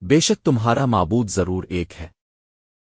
بے شک تمہارا معبود ضرور ایک ہے۔